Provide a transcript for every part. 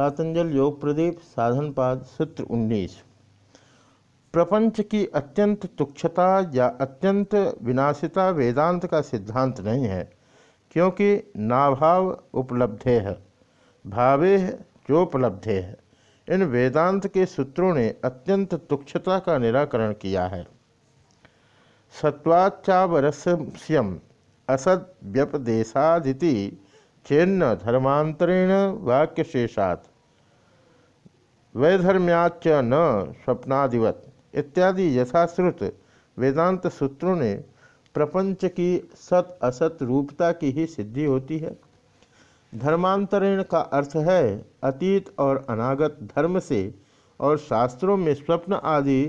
पातंजल योग प्रदीप, साधनपाद, सूत्र 19 प्रपंच की अत्यंत तुक्षता या अत्यंत विनाशिता वेदांत का सिद्धांत नहीं है, क्योंकि नाभाव उपलब्धे है, भावे चोपलब्धे है। इन वेदांत के सूत्रों ने अत्यंत तुक्षता का निराकरण किया है। सत्वाचावरस्यम असद व्यपदेशादिति चेन्न धर्मांतरेण वाक्यशेषात। वैधर्म्याच न स्वप्नादिवत। इत्यादि यथाश्रुत वेदांत सूत्रों ने प्रपंच की सत असत रूपता की ही सिद्धि होती है। धर्मांतरण का अर्थ है अतीत और अनागत धर्म से और शास्त्रों में स्वप्न आदि,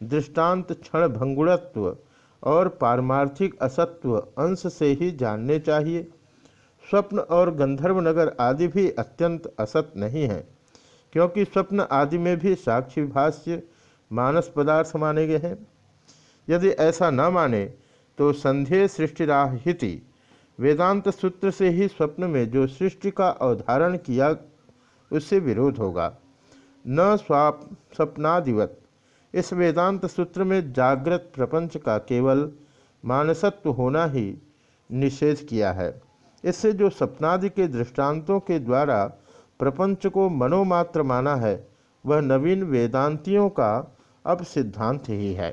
दृष्टांत क्षण भंगुड़त्व और पारमार्थिक असत्व अंश से ही जानने चाहिए। स्वप्न और गंधर्व नगर आदि भी अत्यंत असत नहीं है, क्योंकि स्वप्न आदि में भी साक्षी भाष्य मानस पदार्थ माने गए हैं। यदि ऐसा न माने तो संधेय सृष्टिराहिति वेदांत सूत्र से ही स्वप्न में जो सृष्टि का अवधारण किया, उससे विरोध होगा। न स्वाप स्वप्नादिवत, इस वेदांत सूत्र में जागृत प्रपंच का केवल मानसत्व होना ही निषेध किया है। इससे जो सपनादि के दृष्टांतों के द्वारा प्रपंच को मनोमात्र माना है, वह नवीन वेदांतियों का अब सिद्धांत ही है।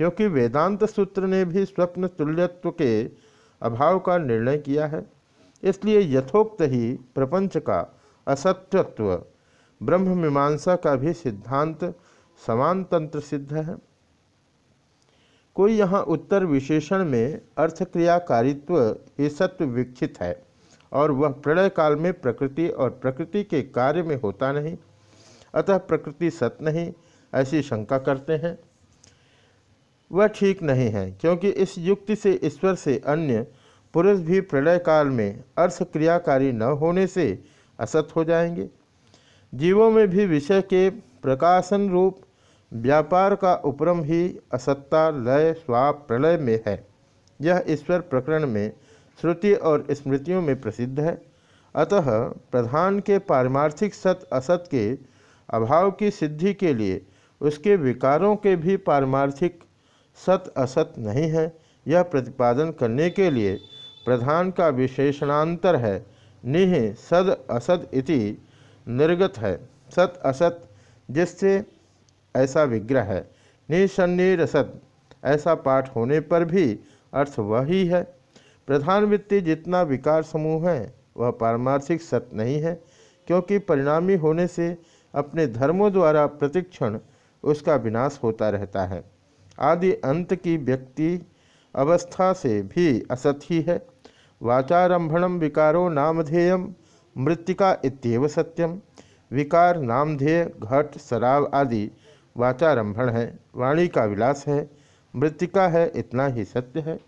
क्योंकि वेदांत सूत्र ने भी स्वप्न तुल्यत्व के अभाव का निर्णय किया है, इसलिए यथोक्त ही प्रपंच का असत्यत्व ब्रह्म मीमांसा का भी सिद्धांत समान तंत्र सिद्ध है। कोई यहाँ उत्तर विशेषण में अर्थक्रियाकारित्व ये सत्व विकसित है और वह प्रलय काल में प्रकृति और प्रकृति के कार्य में होता नहीं, अतः प्रकृति सत नहीं, ऐसी शंका करते हैं। वह ठीक नहीं है, क्योंकि इस युक्ति से ईश्वर से अन्य पुरुष भी प्रलय काल में अर्थ क्रियाकारी न होने से असत हो जाएँगे। जीवों में भी विषय के प्रकाशन रूप व्यापार का उपरम ही असत्ता, लय, स्वाप, प्रलय में है। यह ईश्वर प्रकरण में श्रुति और स्मृतियों में प्रसिद्ध है। अतः प्रधान के पारमार्थिक सत असत के अभाव की सिद्धि के लिए उसके विकारों के भी पारमार्थिक सत असत नहीं है। यह प्रतिपादन करने के लिए प्रधान का विशेषणांतर है। निह सद असद इति निर्गत है। सत असत, जिससे ऐसा विग्रह है। निसन्निरसत ऐसा पाठ होने पर भी अर्थ वही है। प्रधान वृत्ति जितना विकार समूह है, वह पारमार्थिक सत्य नहीं है, क्योंकि परिणामी होने से अपने धर्मों द्वारा प्रतिक्षण उसका विनाश होता रहता है। आदि अंत की व्यक्ति अवस्था से भी असत ही है। वाचारंभणम विकारो नामधेयम मृतिका इत्येव सत्यम। विकार नामधेय घट शराब आदि वाचारंभण है वाणी का विलास है मृतिका है इतना ही सत्य है।